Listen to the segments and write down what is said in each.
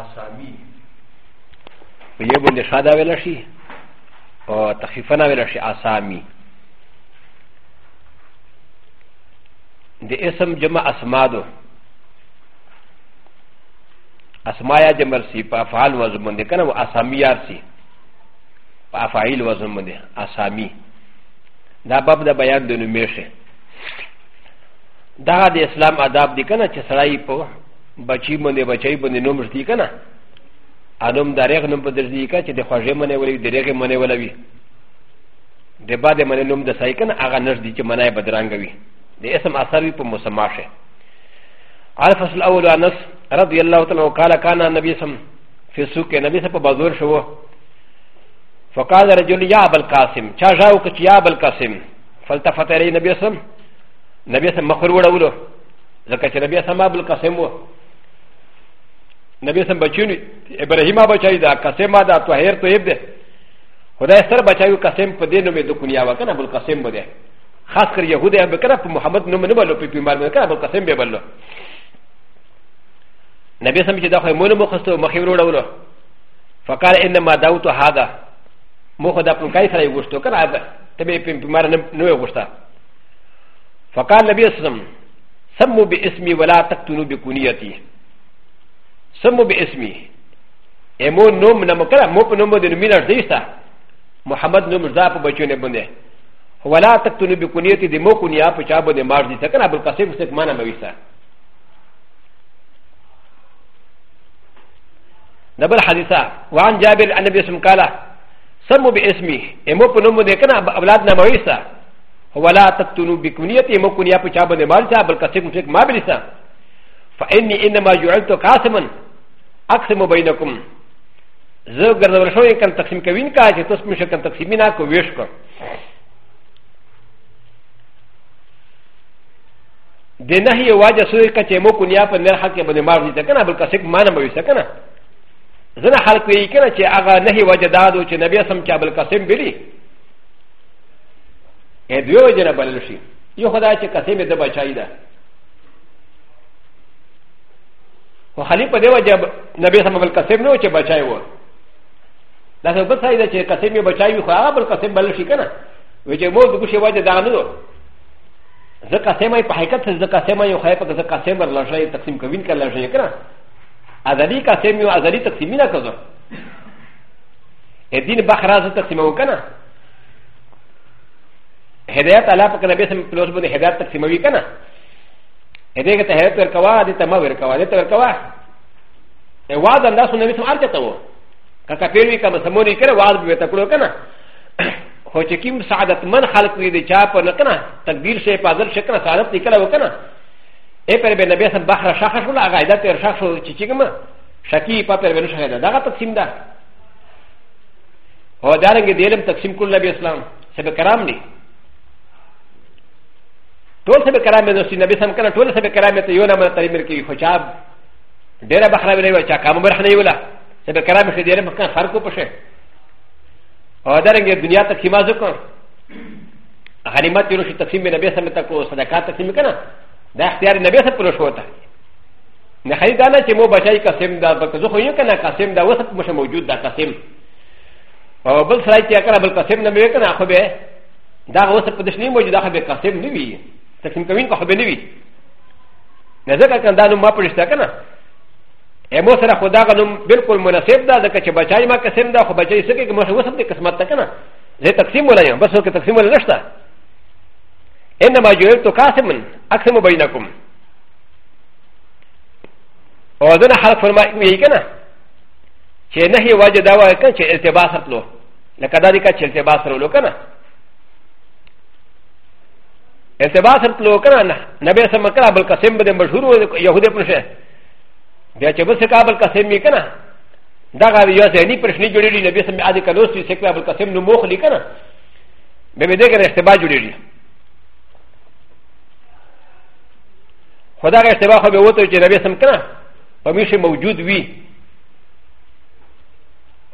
اسامی په یو باندې شاده ویل شي او تخفیفنا ویل شي اسامی د اسم جمع اسمادو اسمایا جمر سی په افعال وزن باندې کنه او اسامی یار سی په افعال وزن باندې اسامی دا باب د بیان د نومیشه دا د اسلام آداب دي کنه چې سړی په بچی باندې بچی باندې نوم ږدي که نه انوم دریغ نوم په درځي که چې د خوږې منې ولوي د ریغې منې ولوي د بعد منې نوم د سای که نه هغه نږدي چې منای بدرانګه وي د اسم اثر وي په مسما شي الفصل الاول انس رضي الله تعالى وقال كان النبي صلى في السوق النبي صلى بازور شو فقال رجل يا ابا القاسم چا جاو كچ يا ابا القاسم فالتفت الي النبي صلى النبي صلى مخور وړولو ځکه چې نبي صلى ابا القاسم وو نبي سم بچيوني ابراهيم بچاي دا قسم دا طاهر طيب ده خدای سر بچايو قسم په دې نو مې د دنیا وکنه بل قسم بده خاص کر يهود هم بکنه په محمد نو منو بلو په پیمار مې کنه بل قسم به بلو نبي سم چې دا خو مونږ مخستو مخې وروړو فقال انما دعوت هذا مو خدا په کای سره غوښتو کنه ته به پیمار نو غوښتا فقال نبي سم سمو باسمي ولا تقتلوا بكنيتي سمو باسمي امو نوم نمكرا مو بنوم د نمينا ديستا محمد نوم زاپ بچونه بنده ولا تكتنو بكنيتي دي مو كنيا پچا بنده مار دي تکنا بل قسم سك مانا مويستا نبل حديثا وعن جابر ان ابي اسم قال سمو باسمي امو بنوم د کنا اولاد نمويستا ولا تكتنو بكنيتي مو كنيا پچا بنده مار دي بل قسم سك ما بلسا فاني انما جعلت قاسما اقسم بینکم زه ګرځول شوی کله تقسیم کوین کا چې تاسو مشه کله تقسیم نه کو ویش کو د نه یو واجه سوې ک چې مو کو نیا په نر حق باندې مار دي کنه بل کسک مان مې وسه کنه زنه خلق وی کنه چې هغه نه واجه دادو چې نبی سم چې بل قسم بلی اې دوی وجه نه بلل شي یو خدای چې قسم دې بچای ده و خلیفه دی وجه نبی سم بل قسم نو چې بچای وو دا څه بل ځای دی چې قسم یې بچای وي خو هغه بل قسم بل شي کنه و چې مو دغه شی وجه دا نه زه قسم یې په حقیقت زه قسم یې خو په زه قسم بل شي تقسیم کوین کله شي کنه ازلی قسم یو ازلی تقسیم نه کړو دین بخرا زه تقسیم وکنه هدایت الله په نبی سم پلوس باندې هدایت تقسیموي کنه ا د ي ك ت ه ر ت وركوا د ت م ا وركوا د ت وركوا ا و ا د ا ن د ا س ن ب ي س م ا ر ك ت و ك ك ا ف ي ر و ي ك م س م و ن ي ك ر و ا د ب ي ت ك ل و ك ن ا هو ش ك ي م س ع د ت من خلق و ي د ي ج ا ب و ن ك ن ا تقدير ش ي ب ا د ر ش ك ن ا س ع د ت ن ي ك ر و ك ن ا ا ب ر ب ن ب ي س م بحر ش ا خ ش و ل ا غ ا ي د ت ر ش ا خ ش و ش ك ي م ش ك ي ب ا ب ر ب ن ش ه د ا د ا غ ت ق س ي م د ا هو دارنگ د ي ل م تقسيم كل نبي اسلام سبكرام ن ي ټول سبه کرام د سینه به سم کنه ټول سبه کرام ته یو نه مته مر کی خجاب ډیره بخره وی نه چا کام برخ نه ویلا سبه کرام خې ډیره مکان فرق پشه او درنګ دنیا ته خیمه زکو غنیمت یو شي تقسیم نبی سم ته کو صدقات تقسیم کنه دا اختیار نبی سم پر شو ته نه خریدانه چې مو بچای قسم دا بکزو خو یو کنه قسم دا وسط مشه موجود دا قسم او بل سړی چې کنه بل قسم نه وې کنه خو به دا وسط پدښنی موجود دا خو به قسم نه وی تقسيم كوين كو خبنوي نزكا كان دانو ما پرشتا كنا امو سره خدا غنم بالکل مناسب دا دکه چې بچای ما قسم دا خو بچای سکه کې مشه وسب دي قسمت تا کنه زه تقسیم ولا یم بس وکه تقسیم ولا نشته انما جوئت قاسما اقسم بينكم او دنا حلق فرمای وی کنه چې نه هی واجب دا وای کنه چې التباس تلو لکه دا دې کا چې التباس تلو کنه اعتبار سره تلو کنه نبی سم کړه بل قسم به مشهور و يهودي پرشه بیا چې بس کابل قسم می کنه دا غوی یو ځای نه پرشنی جوړېږي نبی سم عادي کلوس چې کابل قسم نو موخ لیکنه به به دغه اشتباه جوړېږي خدا غ اشتباه خو به وته چې نبی سم کنه په میشه موجود وي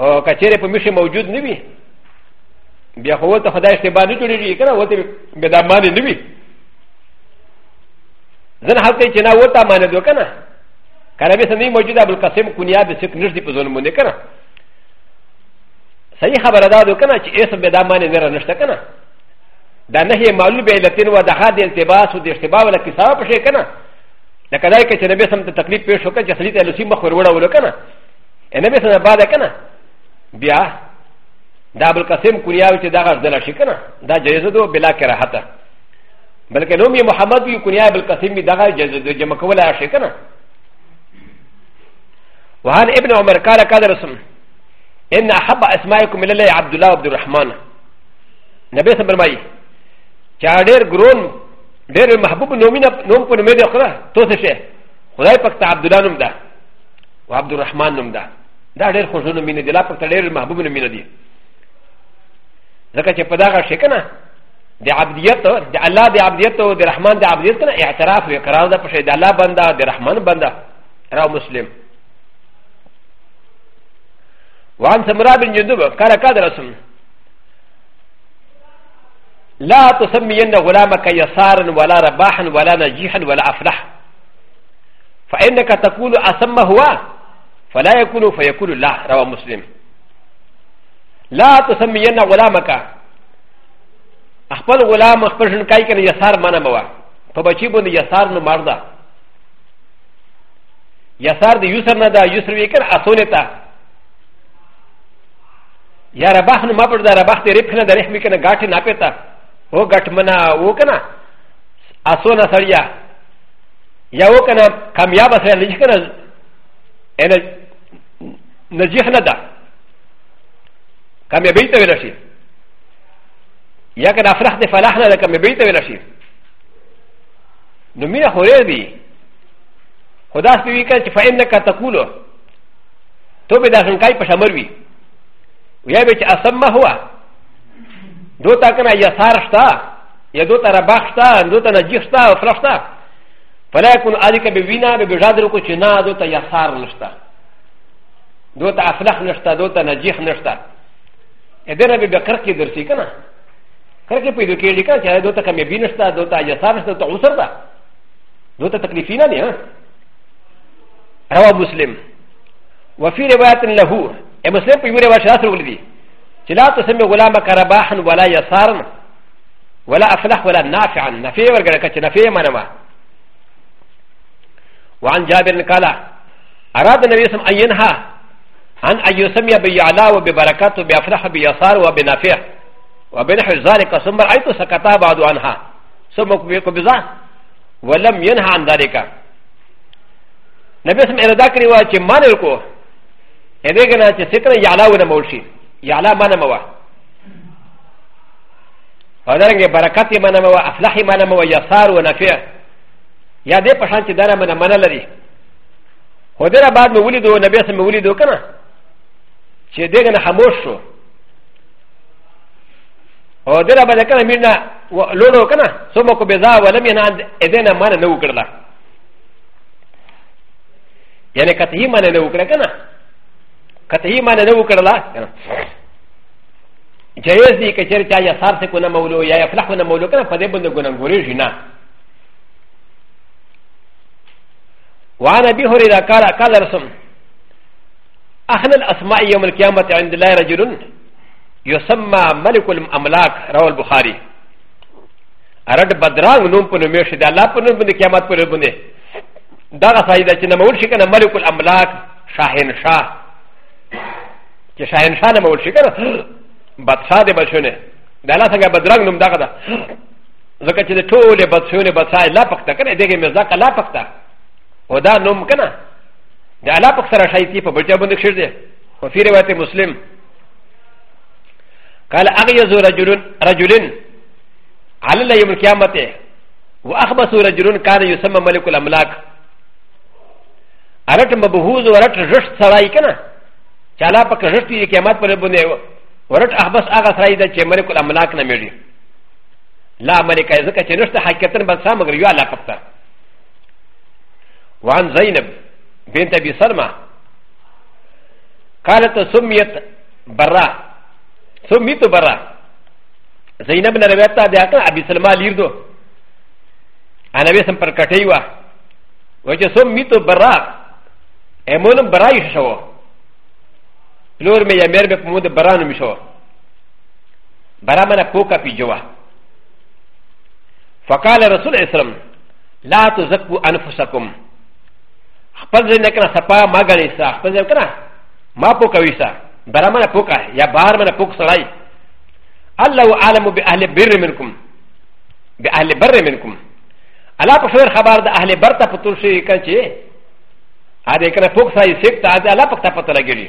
او کچېره په میشه موجود نه وي بیا خو ته خدای اشتباه نه جوړېږي کنه وته به دا باندې نه وي زن حالت چې نه وته مانه دوه کنه کنه به سندې موجوده بل قسم کنیا به څوک نشدي په ظلم باندې کنه صحیح خبره ده کنه چې ایس به دا مانه نه رنشته کنه دا نه یې معلوم به لتین و دغه د التباس او د اشتباه ولا کساب پشه کنه لکه دای کې چې نبی سم ته تکلیف پېښ وکړ چې سړي ته لسی مخ وروړه ولو کنه نبی سم بعد کنه بیا دا بل قسم کنیا چې دغه ځل شي کنه دا جایزه ده بلا کراهته بلکې نوم یې محمد وي کنیا بل قسم وي دغه جمع کول شي کنه وهان ابن عمر قال قال رسم ان احب اسماءكم الى الله عبد الله عبد الرحمن نبي صلى الله عليه وسلم چا ډېر ګرون ډېر محبوب نومینه نوم په نوم دی خو تو څه شي خدای پاک ته عبد الله نوم ده او عبد الرحمن نوم ده دا ډېر خوشونه مینه دی لا پاک ته ډېر محبوب نومینه دی ځکه چې په دغه شي کنه د عبدیت د الله د عبدیت او د رحمان د عبدیت کنه اعتراف و اقرار ده په شی د الله بنده د رحمان بنده را مسلم وعن سمرا بن جندب قال قال رسول لا تسمين غلامك يسارا ولا رباحا ولا نجيحا ولا افلح فانك تقول اسم هو فلا يكون فيقول لا رواه مسلم لا تسمين غلامك خپل غلام خپل ژوند کوي کنه یسار معنی بوا په بچی باندې یسار نو مردا یسار د یوسر نه دا یوسر وی کنه اصول ته یا رباح نو ما پر دا رباح ته ربح نه د رحم کنه غاټ نه پتا او غټ منا او کنه اصول سړیا یا و کنه کامیاب سره نه کنه ان نجیح نه دا کامیابی ته ورشي やかなフラッテファラハナでかめびいてるらしい。のみなほれび。ほだすびかちファインなかたくろ。とべだしんかいぱしゃまるび。うやべちあさんまほわ。どたかなやさらした。やどたらばした。どたなじした。フラフタ。ファラコンアリカビビナビビザルコチナどたやさらした。どたあフラフナした。どたなじした。エデラビビカキドルシーかな。カケピドケリカチアドタカメビナスタドタヤサースタウサタドタタクリフィナニアラワムスリムウフィレバーテンラフーエムスレプユレバシャスウリディチラトセミウラマカラバハンワラヤサーンワラアフラフワラナフィアンナフィアガラカチナフィアマナマ وعن جابر قال أراد النبي صلى الله عليه وسلم أن يسمي بيعلا وببركات وبأفرح وبيسار وبنافع وبين حجزارك ثم رأيت سكتا بعد عنها ثم قبضا ولم ينهى عن ذلك نبي اسم إردا كري واجه ما نلقو هذا كنا سكنا يعلا ونمول شيء يعلا ما نموا ودرنگ برکات ما نموا افلاح ما نموا يسار ونفع یا دې پښان چې دانه منه منه لري هدره بعد مې ولیدو نبی اسم مې ولیدو کنه چې دغه نه خاموش شو او دغه بل کنه مینا لولو کنه سمو کو بزا ولم ینا اذن من نو کړلا یعنی کته من نو کړ کنه کته من نو کړلا کنه جایز دی کچر چا یا سار سے کو نہ مولو یا افلح نہ مولو کنه پدې بند ګنن ګوري جنا وعن ابي هريره قال قال رسول احنا الاسماء يوم القيامه عند الله رجل يسمى ملك الاملاك روى البخاري ارد بدران نوم پنوميش دا لا پنوم بند قیامت پر بنده دا غصائي دا چه نمول شکنه ملك الاملاك شاهن شاه چه شاهن شاه نمول شکنه بدشاه ده بچونه دا لا سنگه بدران نوم دا غدا ځکه چې د ټولې بدسونې بدسا لا پخته کنه دغه مزاق لا پخته او دا نوم کنه د لا پخ سره شایتي په بلچا باندې کشر دی خو فی روایت مسلم قال اغيظ رجل رجل على يوم القيامه واخبث رجل كان يسمى ملك الاملاك ارتم بهوز ورت رشت سراي كنا چالا پک رشت دي قیامت پر بنه ورت اخبث اغا سراي ده چه ملك الاملاك نه ميري لا ملك ازك چه نشته حقیقتا بس مگر يو الله پکتا وعن زينب بنت ابي سلمى قالت سميت برا ثم ميتو برا زينب نرويتا دي اقل ابي سلمى ليردو انا بيسم پر كتيوا وجه ثم ميتو برا امون برا يششو لور مي يمير بفمود برا نمشو برا منا كوكا في جوا فقال رسول الله صلى الله عليه وسلم لا تزكوا انفسكم خپل ځای نه کنه سپا ما غنیسا خپل ځای کنه ما پو کوي سا برمنا بوكا يا بارمنا بوك سراي الله اعلم باهل بر منكم باهل بر منكم الا بشير خبر ده اهل برتا بتوشي كانشي هذا كان بوك سراي سيكت هذا لا بكتا بتلاقي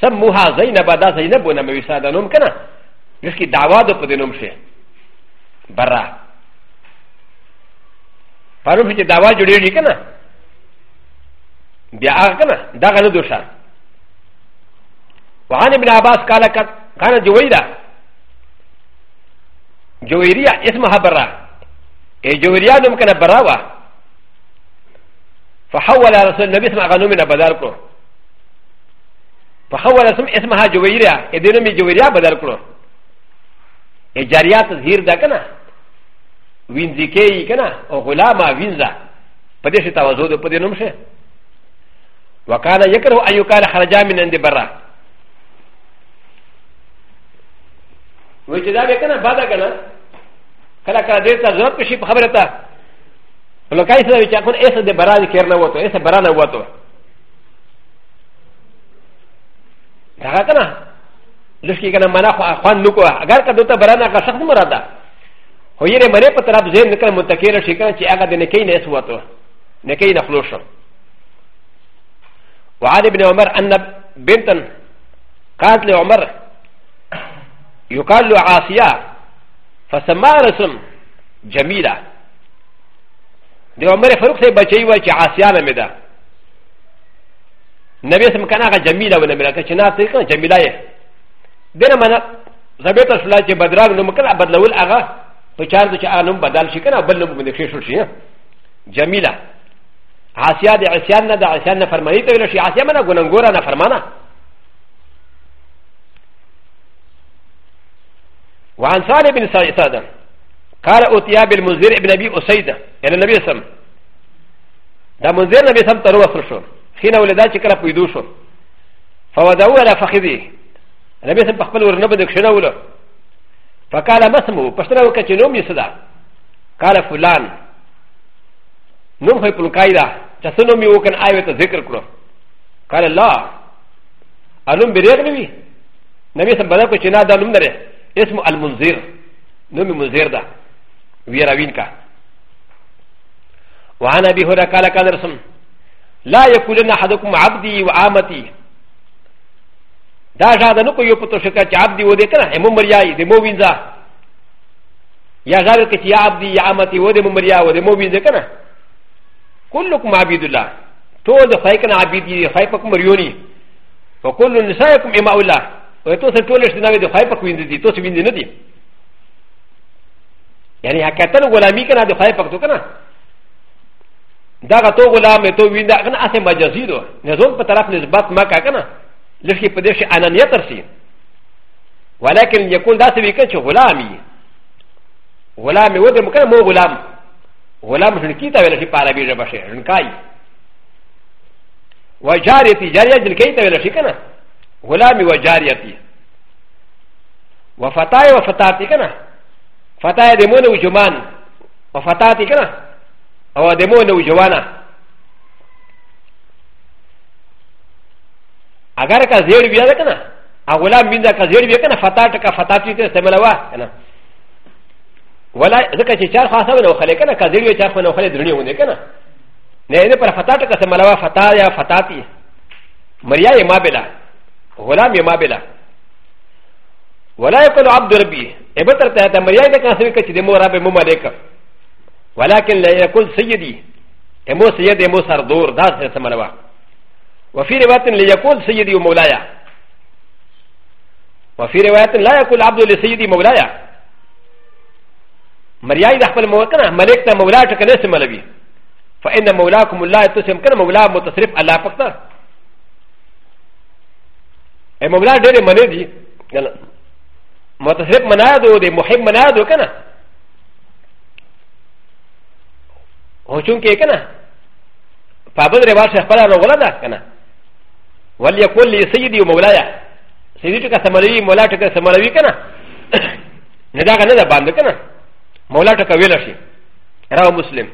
سموها زينب دا زينب ونما يساعد نوم كنا لكي دعوة دو قد نوم شيء برا فاروفي دعوة جديد كنا بيا آغا كنا دا غنو دوشا وعن ابن عباس قال كان جويدا جويريا اسمها برا اي جويريا دم كان براوة فحول رسول النبي اسمها غنومنا بداركو فحول اسم اسمها جويريا اي دنومي جويريا بداركو اي جاريا تظهير دا كنا وينزيكي كنا او غلاما وينزا پدې شي توازو د پدې نوم شه وکاله یکره ایو کال خرجا من اند برا و چې دا به کنه بادا کنه کله کله دې ته ضرورت شي په خبره ته نو کای څه چې اخر ایسه د برا ذکر نه وته ایسه برا نه وته دا کنه لکه کنه منا خو اخوان نو کو اگر کدو ته برا نه کا شخص مراده خو یې مری په طرف ذهن نکړ متکیر شي کنه چې هغه د نکې نه اس وته نکې نه خلوص وعاد ابن عمر ان بنت قالت لعمر يقال له عاصيه فسما رسم جميله د عمر فاروق سي بچي و چې عاصيه نه مده نبي سم کنه هغه جميله ونه مله چې نه څه کنه جميله یې دنه من زبیت رسول الله چې بدراغ نو مکه بدلول هغه په چار چې هغه نوم بدل شي کنه بل نوم باندې شي شي جميله عاصيه د عصيان نه د عصيان نه فرمایي ته ویل شي عاصيه منه ګننګوره نه فرمانه وعن صالح بن سعيد قال أتيا بالمنذر ابن أبي أسيد إلى النبي سم دا منذر النبي سم ترو وصل شو حين ولدا شكرا بيدو شو فودعوه على فخذه النبي سم بخبل ورنبه دكشنا ولا فقال ما اسمه بشتنا وكتنوم يسدا قال فلان نوم هي بلقايدا تسنوم يوكن آية ذكر كرو قال لا ألوم بريغنوي نبي سم بنا كتنا دا نوم نره اسم المنذر نوم منذر ده ويراوينكا وعن ابي هريره قال كان رسم لا يكون احدكم عبدي وامتي دا جاده نو کوي په تو شکه چې عبدي و دې کنه هم مریای دې مو وینځه یا غار کې چې عبدي یا امتي و دې مو مریا و دې مو وینځه کنه كلكم عبيد الله ټول د خای کنه عبيد دي خای پک مریونی وکل نسائكم امام الله و تو سر تولش دینا وی دخوای پک ویندی دی تو سی ویندی ندی یعنی حقیقتن غلامی کنا دخوای پک تو کنا دا غا تو غلام تو ویندا کنا اسه مجازی دو نظام په طرف نسبت ما کا کنا لکه په دې شي انانیت ترسی ولكن يكون داسې ویکن چې غلامي غلامي و دې مکنه مو غلام غلام شنکی تا ویل شي په عربي ژبه شي شنکای وجارتي جاریه جنکی تا ویل شي کنه غلامي وجاريتي وفتاي وفتاتي كنا فتاي دمون وجمان وفتاتي كنا او دمون وجوانا اگر کا زیر بیا ده کنه ا غلام بیندا کا زیر بیا کنه فتات کا فتاتی ته استعمالوا کنه ولا زکه چې چار خاصه ونه خلې کنه کا زیر بیا چار خونه خلې درنی ونه کنه نه نه پر فتات کا استعمالوا فتا یا فتاتی مریا ما بلا غلام يما بلا ولا يقول عبد ربي ابتر تاتا مريعي كان سوي كتي دمو رابي مو ملك ولكن لا يقول سيدي امو سيدي امو سردور داس سمروا وفي روايه لا يقول سيدي ومولايا وفي روايه لا يقول عبد لسيدي مولايا مريعي دخل موكنا ملك تا مولاك كنس ملبي فان مولاكم الله تسمكن مولا متصرف على فقط ا م ب ل ا د ر م ن د ي متصرف منادو د محب منادو كنا هو چونكي كنا فابد رواش اخبار انا ولدا كنا وليقول لي سيدي ومولايا سيدي تكا سمالي مولا تكا سمالي كنا نداغ ندا باند كنا مولا تكا ويلاشي راو مسلم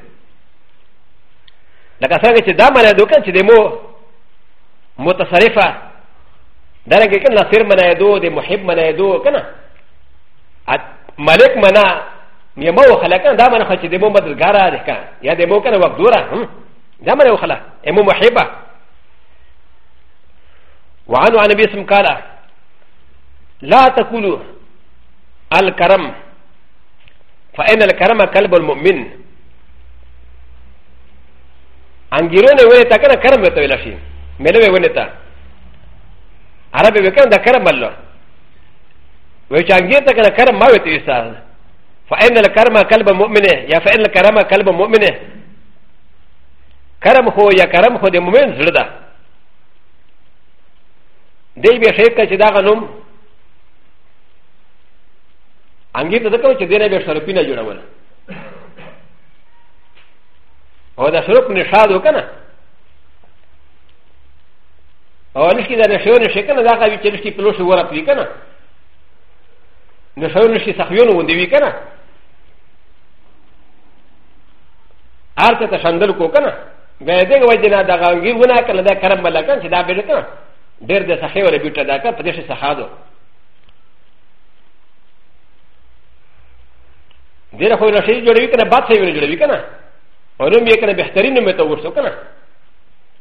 لكا سانكي دا منادو كان تدمو متصرفه ダレケケナセルマナエド、デモヘブマナエド、ケナ。マレクマナ、ミモハラカン、ダマナハチデモマズガラデカ、ヤデモカナワグドラ、ダマナハラ、エモモヘバ。وعن عن ابي سمكالا لا تقولوا الكرم فان الكرم كلب المؤمن انجيرون ويتا كان كرم ويتا ويلاشي ملوي ويتا アラビアンダカラマルウェチアンゲータカラカラマウェティサー فان الكرم كلب مؤمن يا فان الكرم كلب مؤمن كرم هو يا كرم هو المؤمن زلدا دي بشيكا شداغنم انجيب تذكر شدنا بشرقين جنوبنا هذا شرق نشاط وكنا او نشکی دا نشو نشی کنه دا قوی چه نشکی پلوش ورد وی کنه نشو نشکی سخیون ونده وی کنه هر چه تشندل کو کنه بیا دیگه وجه نه دا غانگیر ونه کنه دا کرم بلا کنه چه دا بیده کنه دیر دا سخی وره بیوتا دا کنه پدش سخادو دیر خوی نشی جوڑی وی کنه بات سیونه جوڑی وی کنه او نم یکنه بهترین نمیتا ورسو کنه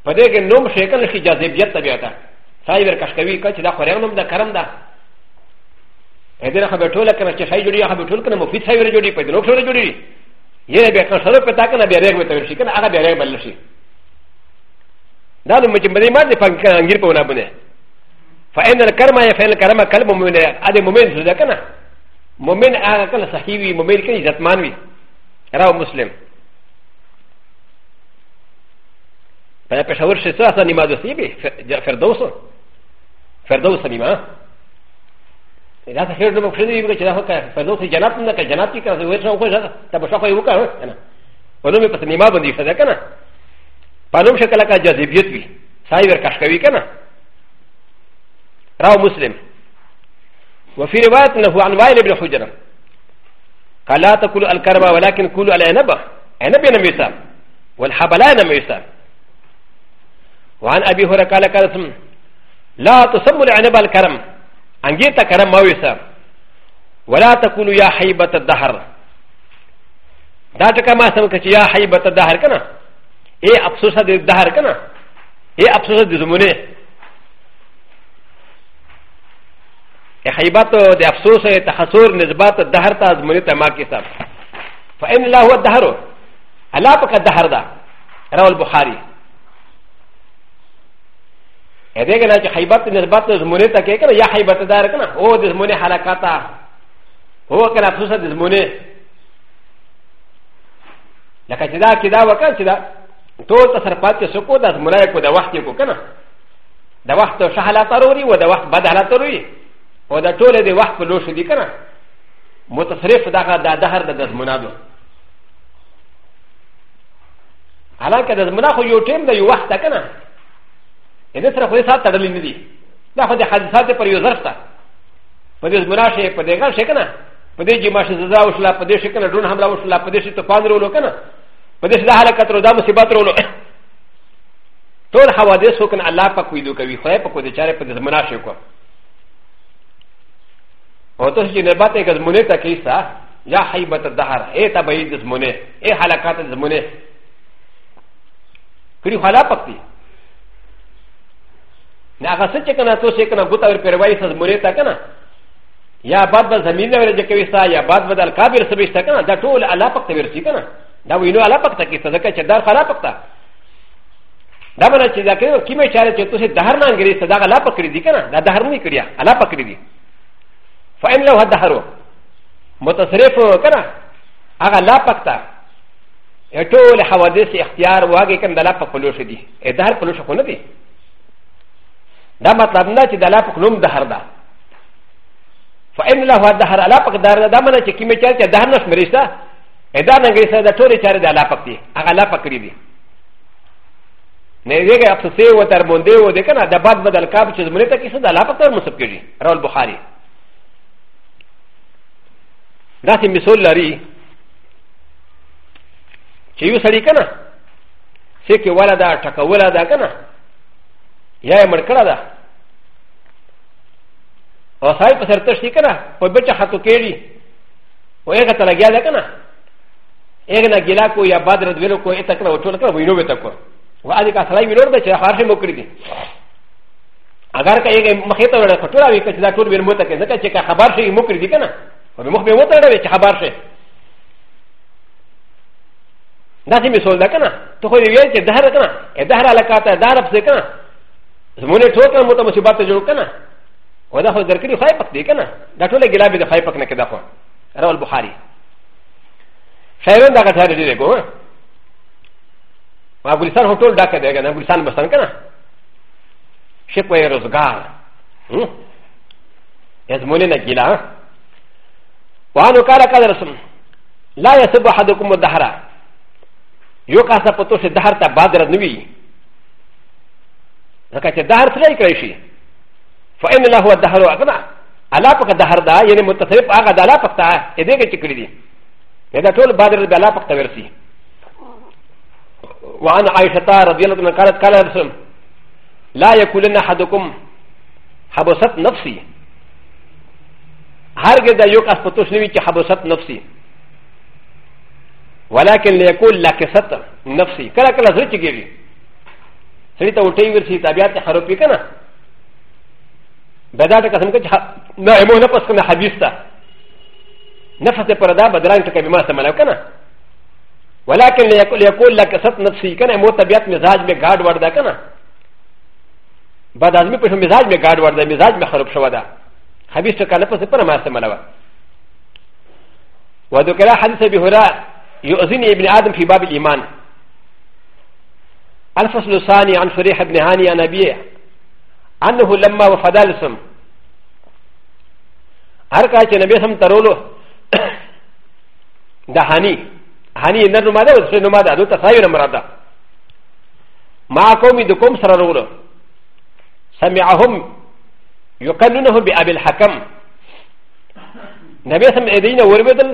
パデゲノムシェケンシジャゼビアタビアタ。サイベルカシカビカチダファレノムダカランダ。エデラハベトラカナチェサイジュリアハベトルカナモフィサイベルジュリペデロクルジュリ。イエベカサルペタカナベレグメトルシケンアラベレグメルシ。ダルムチムリマディファンカンギルポナブネ。ファエンダカマヤフェルカラマカルモメネアデモメンズダカナ。モメンアラカナサヒビモメンケイザトマンビ。ラウムスリム。فانا بشاور شتا نماذج سيبي فردوس فردوس نما اذا خير لما كنت يقول لك هكا فردوس جنات لك جنات لك ويرجع وخرج تبشاف يوكا انا ونومي بس نما بندي فذاك انا فنوم شكلك جاذبيت بي سايبر كشكوي كنا راو مسلم وفي روايه له عن وائل بن حجره قال لا تكلوا الكربه ولكن كلوا العنبه عنب نميسا والحبلاء نميسا وعن ابي هريره قال كرسم لا تسموا العنب الكرم ان جئت كرم موسى ولا تقولوا يا حيبه الدهر دا كما سمك يا حيبه الدهر كنا ايه افسوس الدهر كنا ايه افسوس الزمونه حيبات د افسوس تخصور نسبات الدهر تا زمونه تماكي صاحب فان الله هو الدهر الله پاک الدهر دا رواه البخاري ا د ه ن ا چ حيبت نسبت زمونه تا کې کنه یا حيبت دار کنه او د زمونه حرکتا هو کنه فوسه د زمونه لکه چې دا کې دا وکړه چې دا ټول تصرفات کې سکو د زمونه کو د وخت کو کنه د وخت ښه حالات وروري او د وخت بد حالات وروري او د ټول د وخت په لوښ دي کنه متصرف دغه د دهر د زمونه دو حالانکه د زمونه خو یو ټیم د یو وخت کنه ان سره خو سات تړلې نه دي دا خو د حادثات پر یو ظرف ده په دې زمرا شي په دې غر شي کنه په دې جما شي زدا وشلا په دې شي کنه ډون حمله وشلا په دې شي طوفان رولو کنه په دې شي د حالکت رو دا مصیبت رولو ټول حوادث وکنه الله پاک ویدو کوي خو په کو دې چاره په دې زمرا شي کو او ته چې نه باته کز مونږ ته کیسا یا حیبت الدهر اے تبعید زمونه اے حالکات زمونه کړي خلا پکتی ながせちかなとせかなぶたるペルワイスムレタカナ。やばばざみなれでかびさやばばだかびるすべしたかな。だとあらぱくてるしかな。だういのあらぱくたきさだかちだからぱくた。だからちだけど、きめちゃれちとせだはなげりさだがらぱくりでかな。だだはにくりゃ。あらぱくりで。ファインラはだはろ。もたすれふかな。あがらぱくた。やとりはわですや、やわげかんだらぱくるしで。えだはくるしゃこなで。だまたなちだらぷくのだはだ。فإن الله دهر على فك دار دامنا كيما كانت دهرنا شمريشتا إدانا غيسا دا توري شارد على فكتي أغلى فكريبي نزيك أبسسي وتربوندي ودكنا دبات بدل كاب شزمريتا كيسا دا لا فكتر مسبكيجي روى البخاري داسي مثول لري چې یو سړی کنه سې کې ولا دا ټکولا دا کنه ややまからだ。おさいぱせたしかな、おべちゃはとけり、おやがたらぎゃだかな。えがなぎらこやばだらでるこえたからおとらからもいろべたこ。わありかさらいみろだちゃはしもくり。あがかえがまへたらこたらびかちだとびもたけなかちかはばしもくりかな。おもべもたらべちゃはばし。なぜみそうだかな。とこいやちゃだらかな。えだらかただらぶせかな。زمونه ټوکه مو ته مصیبت ته جوړ کنه ودا خو درکړي خای پک دی کنه دا ټول ګلابي د خای پک نه کده خو راول بخاری شایرن دا غټه دی کو ما ګلستان هوټل ډاکه دی کنه ګلستان بسن کنه شپه روزګار هم زمونه نه ګیلا وانو کارا کار رسم لا يسبح حدكم الدهر یو کاسه پتو سے دهر ته بادر نوی لكن الدهر سلاي كريشي فإن الله هو الدهر وأغنى على فك الدهر دا يعني متصرف أغا دا لا فكتا إذيك تكري دي إذا تقول بادر دا لا فكتا ورسي وعن عائشة رضي الله عنها قالت قال رسول لا يكون أحدكم حبست نفسي هرگز دا یو کس پتوش نوی چې حبست نفسي ولكن ليكون لكست نفسي کله کله زړه چګيږي سړي ته وټي ورسي طبيعت خراب پی کنه بدات قسم کې نه مو نه پس کنه حدیث ته نفس پر دا بدران ته کلمه استعمال کنه ولكن يقول يقول لك ست نفسي کنه مو طبيعت مزاج میں گاډ وردا کنه بعد ازمي په مزاج میں گاډ وردا مزاج میں خراب شو دا حدیث ته کله پس پر ما استعمال وا وذكر حديث ابي هريره يؤذن ابن ادم في باب الايمان ل ل ف ص ث ا ن ي عن فريح بن هاني عن ابي أنه لما وفد الاسم أركا نبي ه ترولو ده هاني هاني نر نمادا وسر نمادا دو تسايو نمرادا ما قومي دو قوم سر رولو سمعهم يقنونه بأبي الحكم نبي سم إدين وربدل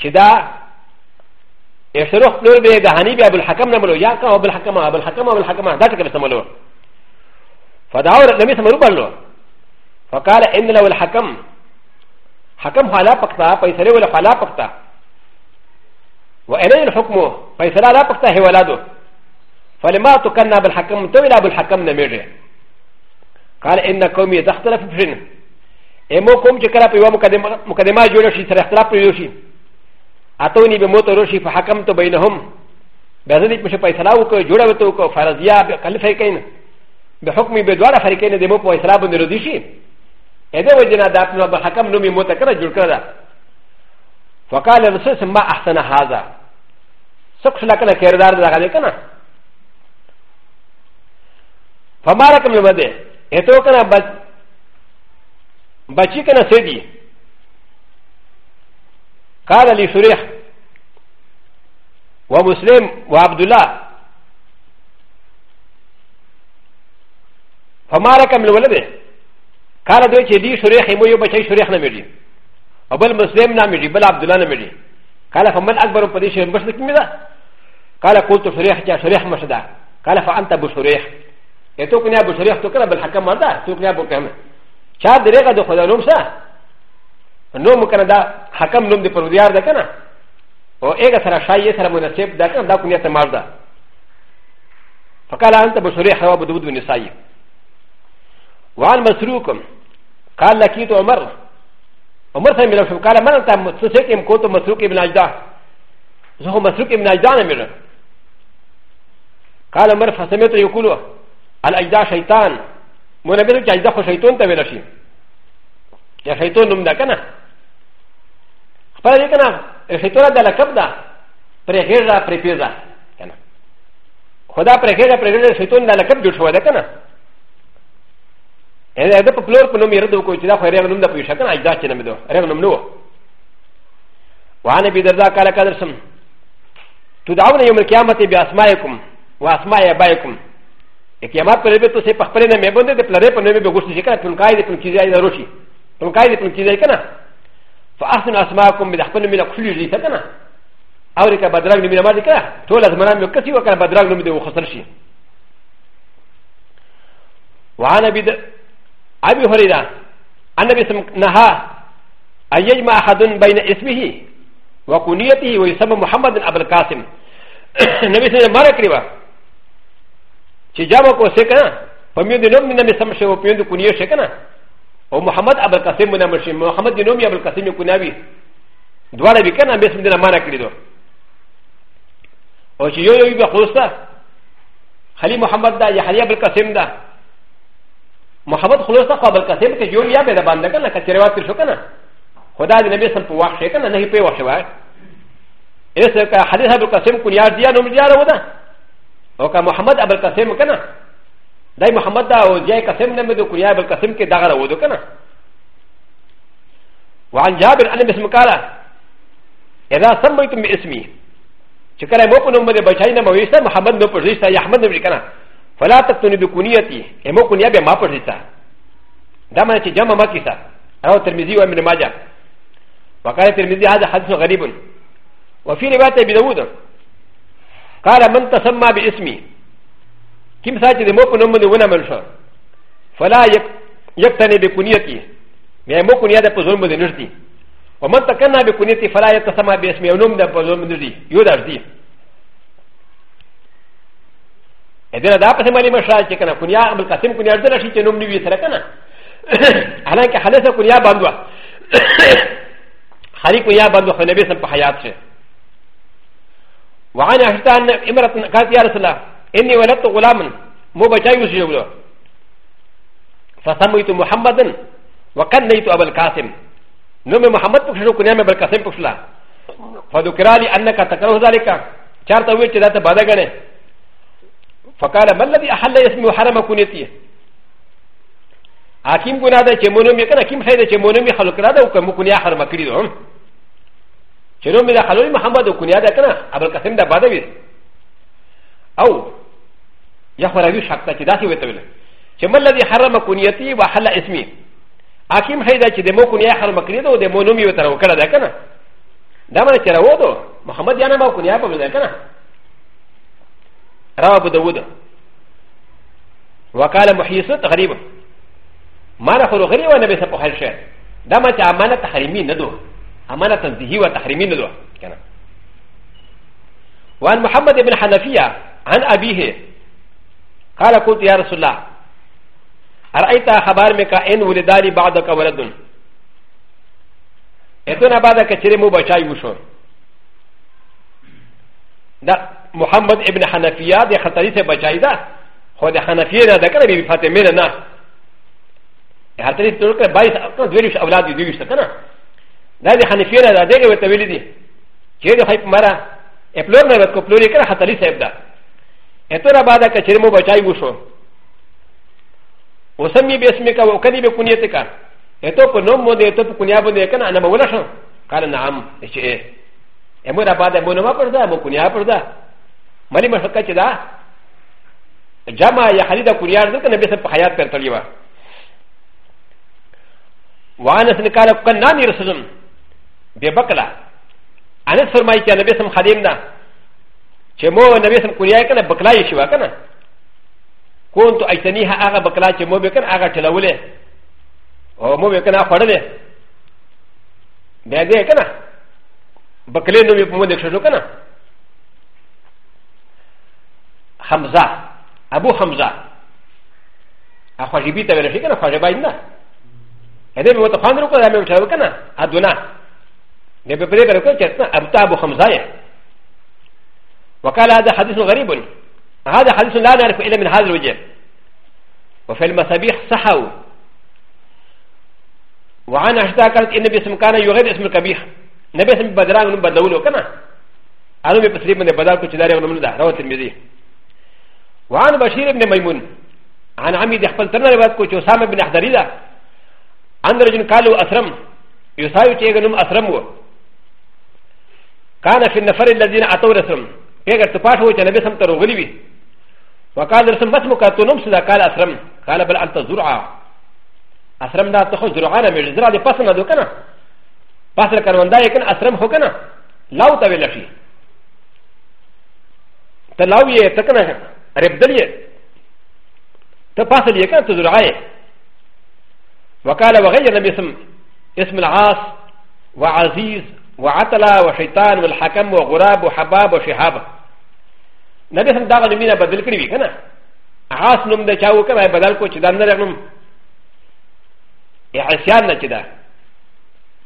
كده ا ش ر و خ فلور بيه دهاني بيه ابو الحكم نملو ياكا ابو الحكم ابو الحكم ابو الحكم ذاتك بسملو فدعوا لم يسملو بلو فقال ان لو الحكم حكم حالا بكتا فيسري ولا حالا بكتا وإليه الحكم فيسرى لا بكتا هي ولاده فلما تكنا بالحكم تولى ابو الحكم نميري قال ان قومي تختلف بشن امو قوم جكرا في مقدمه جولوشي سرختلف بيوشي اتوني بموت روشي فحكمت بينهم بذلك مش بيسلاو كو جوڑا بتو كو فرضيا بقل فريقين بحكم بدوار فريقين دمو كو اسلاب نروديشي اذا وجنا داتنا بحكم نومي موت كرا جوڑ كرا فقال الرسول ما احسن هذا سكش لكنا كيردار دغالي كنا فما رقم بده اتو كنا بچي كنا سيدي قال لي شريح ومسلم وعبد الله فما لك من ولده قال دوي دي شريح مو يو بچي شريح نمري وبل مسلم نمري بل عبد الله نمري قال فمن اكبر قد شيء بس لك مذا قال قلت شريح جاء شريح مشدا قال فانت ابو شريح يتوكني ابو شريح تكره بالحكم هذا توكني ابو كامل شاد ريغا دو خدانوم سا نو مکنه دا حکم نوم دی پرودیار ده کنه او ایګه سره شایې سره مناسب ده کنه دا کو نیت مار ده فقال انت بشري حوا بدود النسائي وعن مسروق قال لكيت عمر عمر سمي لو قال من انت مسروق ام كنت مسروق ابن اجدا زهو مسروق ابن اجدا نمر قال عمر فسمعت يقول الاجدا شيطان منبذ اجدا شيطان تبلشي يا شيطان نمدا كنا パレカナ、シトラダラカブダ、プレヘラプレピザ。ホダプレヘラプレヘラシトンダラカブジュシュワデカナ。エレドプロプノミルドコチダファレルンダプシャカナ、アジダチナミド、レルンノ。ワネビダザカラカダソン。トダウネヨメキャマティビアスマイコム、ワスマイアバイコム。エキャマプレベトセパプレネメボンデプレプネメボゴシシカ、トンカイデプンキザイダロシ。トンカイデプンキザイカナ。فاحسن اسماءكم من احسن من كل شيء سكنا او لك بدرج من ما ذكر تول ازمان من كسي وكان بدرج من دو خسر شيء وعن ابي ابي هريره ان ابي نهى ان يجمع احد بين اسمه وكنيته ويسمى محمد ابو القاسم نبي سنه مارك ريبا چې جامو کو سکنا په مې د نوم نه سم شو په دې کونیه شکنا و محمد ابو القاسم من امشي محمد ينومي ابو القاسم يكوناوي دوالا بكنا بسم الله ما نكريدو و شي يو يو بخلصتا خلي محمد دا يا خلي ابو القاسم دا محمد خلصتا خو ابو القاسم كي يوم يا بدا باندا كنا كتيروات ترشو كنا خدا دي نبي سن پواخ شي كنا نهي پواخ شوا ايه سر كا حديث ابو القاسم كنيار ديا نوم ديا رو دا و كا محمد ابو القاسم كنا ダイムハマダウジャイカセムネメドクリアブルカセムケダガラウドカナワンジャブルアネミスムカラエラサムイトミスミチカラモコノメデバチャイナマウィサムハマドプリサヤハマドリカナファラタトニドクニアティエモコニアベマプリサダマチジャママキサアウトミズィアミネマジャワカレテミズィアハズのガリブン وفي روايه بداود قال من تسمى باسمي كم ساتي دموكو نمني ونمل شو فلا يكتني بكنيتي بموكو نيادا بزوم بدنجدي ومن تكنا بكنيتي فلا يتسمى باسمي ونم دا بزوم بدنجدي يودر دي ادرا دا پس مالي مشا چې کنه کنیا ابل قاسم کنیا درا شي چې نوم نیوي سره کنه حالانکه خلاصه کنیا باندوا خالي کنیا باندوا خو نبي سم په حيات شه وعن اشتان امرأة قالت يا رسول الله اني ولدت غلاما مو بجاي وسجوله فسميت محمدا وكنيت ابا القاسم نوم محمد بكشو كنام ابا القاسم بكشلا فذكر لي انك تكره ذلك شرط ويت ذات بدغنه فقال ما الذي احل اسمي حرم كنيتي حكيم كنا ده چمونم يكن حكيم خير چمونم خلق را ده وكم كنيا حرم كريدو چنوم ده خلوي محمد كنيا ده كنا ابا القاسم ده بدوي او やはりシャクタチダシウェトル。チェマラディハラマコニアティーはハラエスミ。アキムヘダチデモコニアハラマクリドデモノミウェトルカラデカナ。ダマレチェラウォド、モハマディアナマコニアパブデカナ。ラブドウド。وقال محيصة غريبة. ما نحن غريبة نبي سبق هالشيء. دامت امانة تحريمين ندو. امانة تنزيهي وتحريمين ندو. كنا. وعن محمد بن حنفية عن أبيه قال قلت يا رسول الله أرأيت خبر مك إن ولداني بعدك ولد إتنا بعدك تريمو بشاي وشور دا محمد ابن حنفية دي خطري سے بچائی دا خو دي حنفية نا دا کنا بی فاطمه نا نا خطري تلک بایس دویلوش اولاد دویلوش تا کنا دا دي حنفية نا دا دیگه وتویلی دی چیرو خیب مرا اپلور نا وتکو پلوری کرا خطري صاحب دا エトラバダカチェモバチャイウショウサミベスミカウカディベクニエテカエトコノモデトプクニアブネカナナマウラションカランアムエチエエモラバダモノマプダモクニアプダマリマシャカチダジャマヤハリダクニアルカネベセパハヤペトリバ وعن سنكارك كناني رسلم ببكلا انا سرمايكا نبسم خدمنا چې مو نبی سم کوریا کنه بکلای شي وکنه کون تو ایتنی ها هغه بکلا چې مو به کنه هغه چلولې او مو به کنه خړلې بیا دې کنه بکلې نو په مو دې شو کنه حمزه ابو حمزه اخوجبی ته ویل شي کنه خواجبای نه هدا به تو خاندرو کنه مې وټاو کنه ادونه دې په دې کړو کنه چې ابو حمزه یې وقال هذا حديث غريب هذا حديث لا نعرف إلا من هذا الوجه وفي المسابيح صحوا وعن أشتاء قالت إن النبي اسم كان يغير اسم القبيح النبي اسم بدران ونم بدلوله كما أنا بسريب من بدل كنت داري ونم ده رواه الترمذي وعن بشير بن ميمون عن عمي دخل ترنا رواية كنت أسامة بن أحضري ده عن رجل قالوا أسرم يساوي تيغنم أسرم كان في النفر الذين أتوا رسم اگر تپاش ہو جنبی سم ترو غلی بھی وقال رسم بس مکاتونم سدا قال اسرم قال بل انت زرعا اسرم دا تخو زرعانا میج زرع دے پاس نہ دو کنا پاس کروندہ یکن اسرم ہو کنا لاو تاوی لشی تلاو یہ تکنا ربدل یہ تپاس لیے کنا تزرعائے وقال وغير لم اسم اسم العاص وعزيز وعتلى وشيطان والحكم وغراب وحباب وشهاب なべさんだがみんなバデルクリビーかな。あすのんでちゃうかな、バデルコチダンダラム。やしゃんなちだ。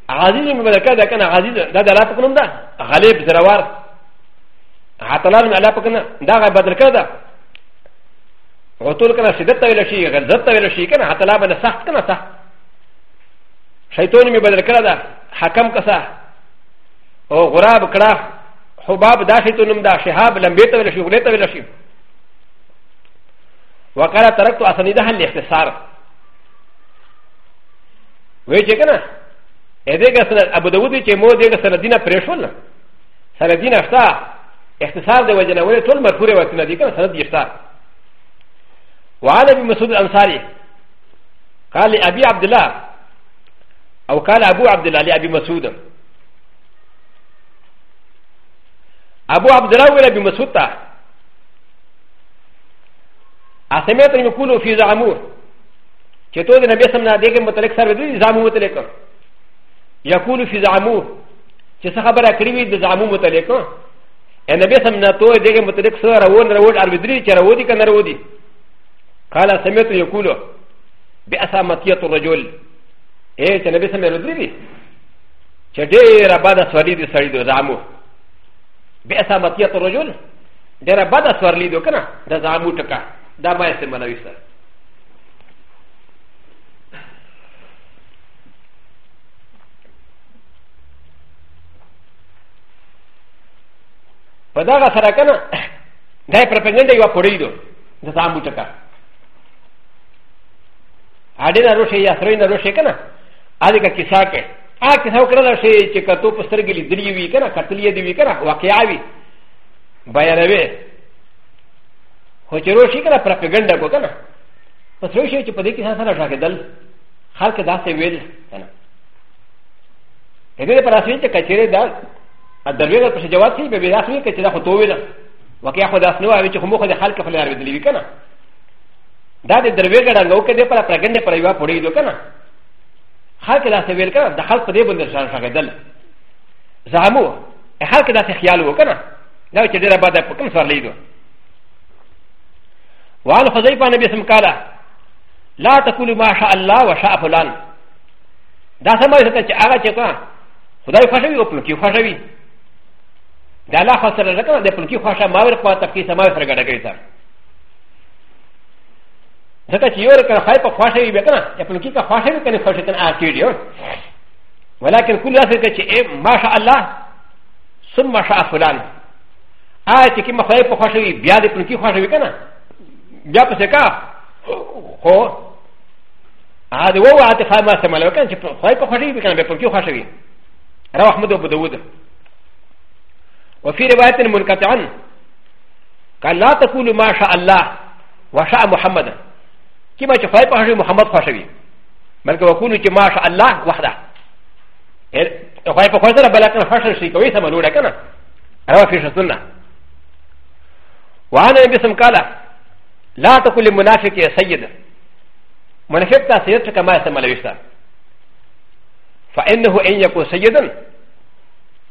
アジズムバデカダカナアジズダダラプコンダ、アレブザラワー。アタランアラプコンダガバデルカダ。ウトルカナシダタウラシー、ガザタウラシーカナ、アタラバナサクナサ。シャイトニムバデルカダ、ハカムカサ。お、ゴラブカラ。حباب داشي تنم دا شهاب لمبيته ولا شي غليته ولا شي وقال تركت اسندها للاختصار ويجي كنا اذا كان ابو داود يجي مو ديك سندينا بريشول سندينا افتا اختصار دي وجنا ولا طول مرفوره وقتنا دي كان سند يشتا وعن ابي مسعود الانصاري قال لابي عبد الله او قال ابو عبد الله لابي مسعود ابو عبد الله ولا بمسوطة اسمعت ان يقولوا في زعمور كتود النبي صلى الله عليه وسلم متلك سر بدون زعمو متلك يقول في زعمور كيس خبر اكريبي د زعمو متلك النبي صلى الله عليه وسلم متلك سر روون روون اربدري كرودي كان رودي قال سمعت يقول بأسامتية الرجل ايه النبي صلى الله عليه وسلم ردري كدير بعد سوالي دي سريد زعمور ب ا س ا م ت ي ة الرجل د ر ب د ا س و ر ل ي د و ك ن ا د ز ع م و ت ك ا د ا ب ا ي س م ل و ي س ر ف د ا غ ا س ر ا ك ن ا د ا ي ب ر ب ن ج ن د ي و ا ق و ر ي د و د ز ع م و ت ك ا ا د ي ن ا ر و ش ي ي ا س ر ي ن ا ر و ش ي ك ن ا ا د ي ك ا ك س ا ك ي アキサウクラシェチェカトプステギリディウィケナカトリエディウィケナワキアビバヤレウェイホチロシケナプラペガンダゴケナパスロシェチパディキササラシャケダルハケダセウェルケナエレパラシェチェカチェレダアダルウェルプシジャワシベビラシェケチェラホトウェルワキアホダスノアウィチホモホデハケファレアウィディウィケナダディダルウェルガンゴケデパラペガンダパライワポリドケナ خلق دا سویل کنه د خلق په دې باندې شان شغدل زعمو خلق دا څه خیال وکنه دا چې ډیره بده په کوم سر لیدو وعن حذيفه نبي سم قال لا تقولوا ما شاء الله وشاء فلان دا سمه چې هغه چې کنه خدای خوښوي او پلوکی خوښوي دا لا خاصه لکه د پلوکی خوښه ماور په تفکیه سماوي سره ګډه کوي ذ ك ا ت يوري كان خايف فاشي بكنا يقولون كيف فاشي كان فاشي كان اكيد ولكن كل ذلك ما شاء الله ثم شاء فلان آية كما خايف فاشي بياد يقولون كيف فاشي بكنا جاب سكا هو هذا هو عاطفة ما سمع لو كان خايف فاشي بكنا يقولون كيف فاشي رواه احمد وابو داود وفي رواية منقطعا قال لا تقول ما شاء الله وشاء محمدا كما تفاي فاشي محمد فاشي بل كوكونو كما شاء الله وحده فاي فاشي بلكن فاشي شيكوي سمالونا كنا انا في شتنا وانا بسم كالا لا تقل المنافق يا سيد منافق تا سيد كما سمالويستا فانه ان يكون سيدا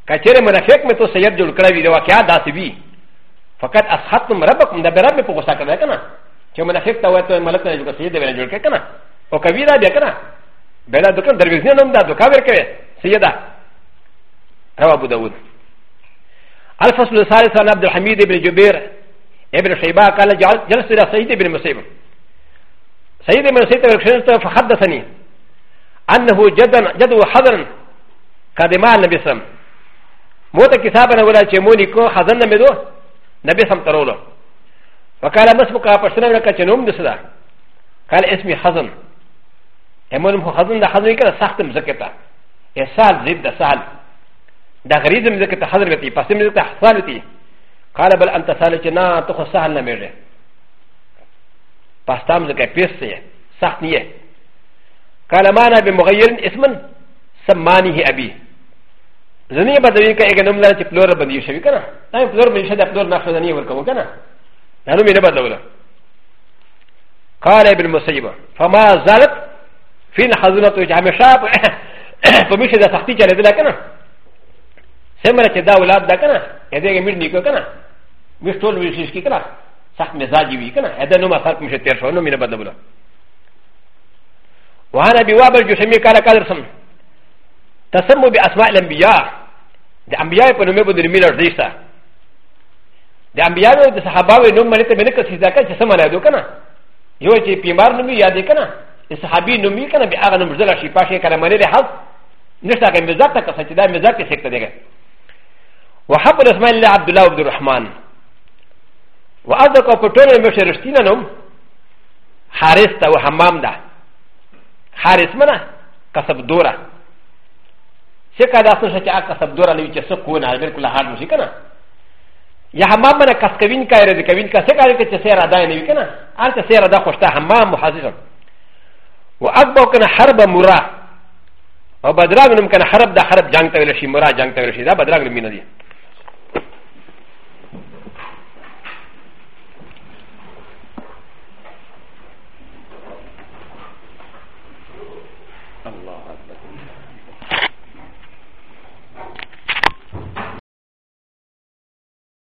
كثير منافق متو سيد جل كراوي لو كادا سبي فقد اسحتم ربكم دبرابي فوقسا كنا چې منافق ته وایته ملک ته جوړ سید باندې جوړ کړه او کوي دا بیا کړه بلا دکان درویز نه نوم دا دوکا ورکوي سیدا رواه ابو داود الفصل الثالث عن عبد الحميد بن جبير ابن شيبه قال جلست الى سيد بن مسيب سيد بن مسيب فحدثني انه جد جد حضرا قادما النبي صلى الله عليه وسلم موت كتابنا ولا تشموني كو حضرنا مدو نبي صلى الله عليه وسلم وقال مسمك قاشنا لك جنوم دسدا قال اسمي حزن امون حزن ده حزن كده سخت مزكتا اسال زيد ده سال ده غريز مزكتا حزن بتي بس مزكتا حزن قال بل انت سال جنا تخو سهل نمره بس تام زكا بيسيه سخت نيه قال ما انا بمغير اسما سمانيه ابي زنيه بدوي كاي جنوم لا تفلور بنديشه كده لا يفلور بنديشه ده فلور ناخذ نيه وركو كده نحن من بدلولا قال ابن مسيبة فما زالت في الحزنة جامع شاب فمشي ذا سختي جالد لكنا سمرة دا ولاد دا كنا يدي غمير نيكو كنا مش طول ويشيش كي كنا سخت مزاجي وي كنا هذا نوما فرق مش تير شو نومي بدلولا وأنا بوابل جسمي قال قدرسم تسمو بأسماء الأنبياء الأنبياء يقولون مبدل ميلر زيستا د امبیانو د صحاباوی نوم منته مې نه کسې ځکه چې سم نه دو کنه یو چې پیمار نوم یادې کنه د صحابي نوم یې کنه بیا هغه نوم زړه شي پاشه کنه مې له حق نشته هغه مزاق ته کسې دا مزاق کې سکته دیګه وحب الاسماء الله عبد الله عبد الرحمن واذكر پټول مې شرشتینه نوم حارث ته وحمام ده حارث منه کسب دوره څه کدا څه چې کسب دوره لوي چې څه کو نه بالکل هارد شي کنه やはままなかすかびんかいれでかびんかせかれてせらだいにいけな。あんたせらだこしたはまもはずじゃん。わあぼかなはらばむら。おばだらんかなはらばだはらばじゃんたらしむらじゃんたらしだばだらんみなり。